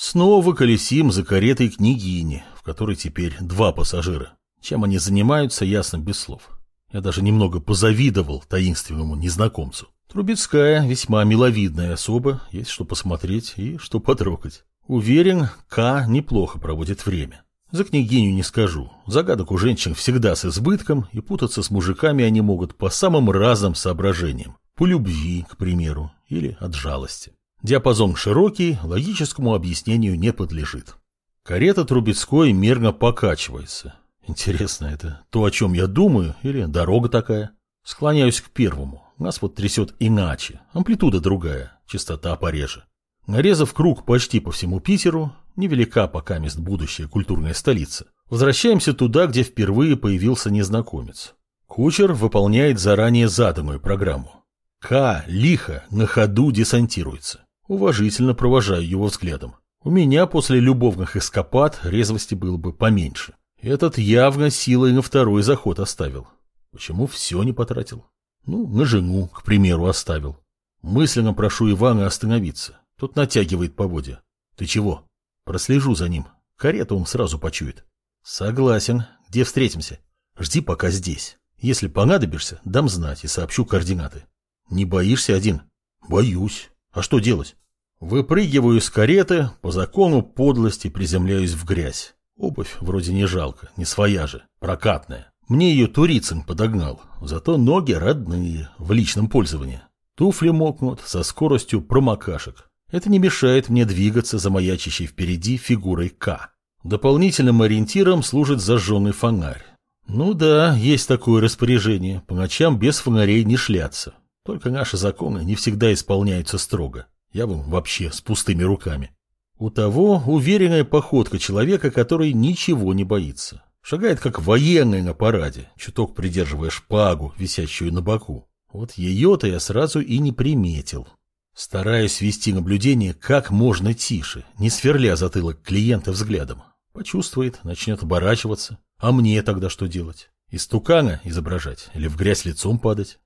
Снова колесим за каретой княгини, в которой теперь два пассажира. Чем они занимаются, ясно без слов. Я даже немного позавидовал таинственному незнакомцу. Трубецкая весьма миловидная особа, есть что посмотреть и что потрогать. Уверен, К неплохо проводит время. За княгиню не скажу. Загадок у женщин всегда с избытком, и путаться с мужиками они могут по самым разным соображениям. По любви, к примеру, или от жалости. Диапазон широкий, логическому объяснению не подлежит. Карета Трубецкой мерно покачивается. Интересно, это то, о чем я думаю, или дорога такая? Склоняюсь к первому. Нас вот трясет иначе, амплитуда другая, частота пореже. Нарезав круг почти по всему Питеру, невелика пока мест будущая культурная столица, возвращаемся туда, где впервые появился незнакомец. Кучер выполняет заранее заданную программу. К лихо на ходу десантируется. Уважительно провожаю его взглядом. У меня после любовных эскапад резвости было бы поменьше. Этот явно силой на второй заход оставил. Почему все не потратил? Ну, на жену, к примеру, оставил. Мысленно прошу Ивана остановиться. Тот натягивает поводья. Ты чего? Прослежу за ним. Карету он сразу почует. Согласен. Где встретимся? Жди пока здесь. Если понадобишься, дам знать и сообщу координаты. Не боишься один? Боюсь. А что делать? Выпрыгиваю из кареты, по закону подлости приземляюсь в грязь. Обувь вроде не жалко, не своя же, прокатная. Мне ее Турицын подогнал, зато ноги родные, в личном пользовании. Туфли мокнут со скоростью промокашек. Это не мешает мне двигаться за маячащей впереди фигурой К. Дополнительным ориентиром служит зажженный фонарь. Ну да, есть такое распоряжение, по ночам без фонарей не шляться. Только наши законы не всегда исполняются строго. Я бы вообще с пустыми руками. У того уверенная походка человека, который ничего не боится. Шагает как военный на параде, чуток придерживая шпагу, висящую на боку. Вот ее-то я сразу и не приметил. Стараюсь вести наблюдение как можно тише, не сверля затылок клиента взглядом. Почувствует, начнет оборачиваться. А мне тогда что делать? Из тукана изображать или в грязь лицом падать?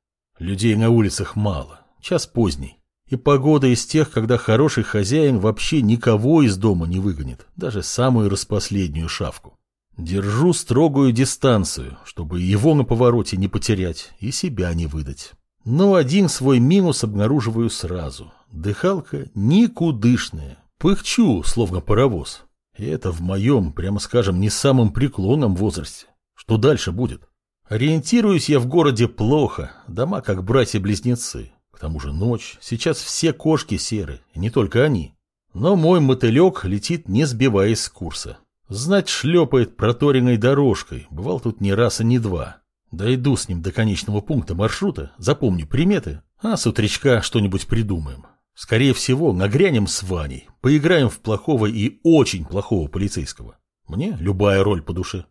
Людей на улицах мало, час поздний. И погода из тех, когда хороший хозяин вообще никого из дома не выгонит, даже самую распоследнюю шавку. Держу строгую дистанцию, чтобы его на повороте не потерять и себя не выдать. Но один свой минус обнаруживаю сразу. Дыхалка никудышная. Пыхчу, словно паровоз. И это в моем, прямо скажем, не самом преклонном возрасте. Что дальше будет? Ориентируюсь я в городе плохо. Дома как братья-близнецы. К тому же ночь. Сейчас все кошки серы, и не только они. Но мой мотылек летит, не сбиваясь с курса. Знать шлепает проторенной дорожкой, бывал тут не раз и не два. Дойду с ним до конечного пункта маршрута, запомню приметы, а с утречка что-нибудь придумаем. Скорее всего, нагрянем с Ваней, поиграем в плохого и очень плохого полицейского. Мне любая роль по душе.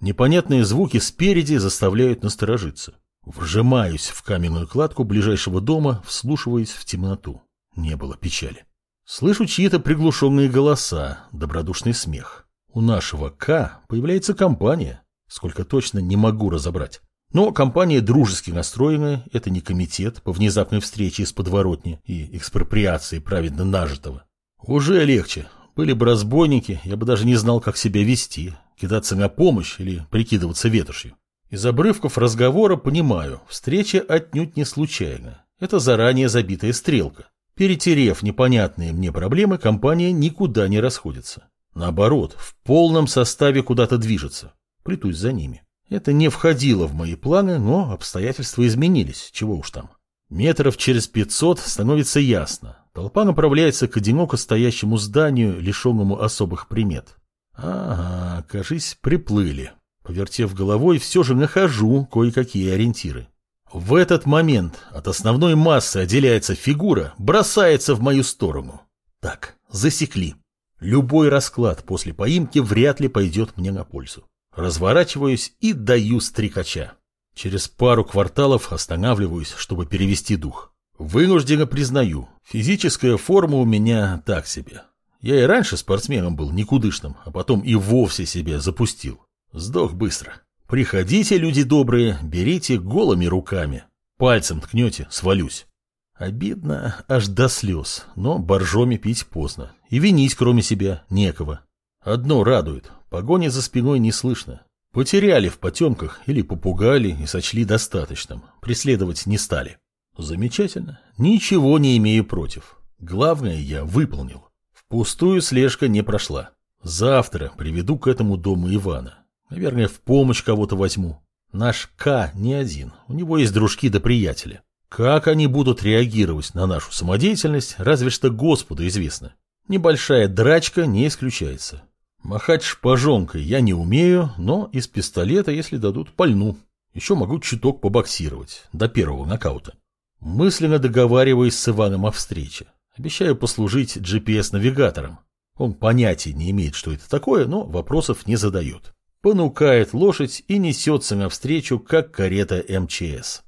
Непонятные звуки спереди заставляют насторожиться. Вжимаюсь в каменную кладку ближайшего дома, вслушиваясь в темноту. Не было печали. Слышу чьи-то приглушенные голоса, добродушный смех. У нашего К появляется компания. Сколько точно не могу разобрать. Но компания дружески настроенная, это не комитет по внезапной встрече из подворотни и экспроприации праведно нажитого. Уже легче. Были бы разбойники, я бы даже не знал, как себя вести, кидаться на помощь или прикидываться ветошью. Из обрывков разговора понимаю, встреча отнюдь не случайна. Это заранее забитая стрелка. Перетерев непонятные мне проблемы, компания никуда не расходится. Наоборот, в полном составе куда-то движется. Плетусь за ними. Это не входило в мои планы, но обстоятельства изменились, чего уж там. Метров через пятьсот становится ясно. Толпа направляется к одиноко стоящему зданию, лишенному особых примет. Ага, кажись, приплыли. Повертев головой, все же нахожу кое-какие ориентиры. В этот момент от основной массы отделяется фигура, бросается в мою сторону. Так, засекли. Любой расклад после поимки вряд ли пойдет мне на пользу. Разворачиваюсь и даю стрекача. Через пару кварталов останавливаюсь, чтобы перевести дух. Вынужденно признаю, физическая форма у меня так себе. Я и раньше спортсменом был никудышным, а потом и вовсе себе запустил. Сдох быстро. Приходите, люди добрые, берите голыми руками. Пальцем ткнете, свалюсь. Обидно аж до слез, но боржоми пить поздно. и винить кроме себя некого. Одно радует, погони за спиной не слышно. Потеряли в потемках или попугали и сочли достаточным, преследовать не стали. Замечательно, ничего не имею против. Главное я выполнил. Впустую слежка не прошла. Завтра приведу к этому дому Ивана. Наверное, в помощь кого-то возьму. Наш К не один, у него есть дружки да приятели. Как они будут реагировать на нашу самодеятельность, разве что Господу известно. Небольшая драчка не исключается. Махать шпажонкой я не умею, но из пистолета, если дадут, пальну. Еще могу чуток побоксировать, до первого нокаута. Мысленно договариваюсь с Иваном о встрече. Обещаю послужить GPS-навигатором. Он понятия не имеет, что это такое, но вопросов не задает. Понукает лошадь и несется навстречу, как карета МЧС.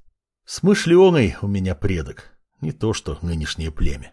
Смышленый у меня предок, не то что нынешнее племя.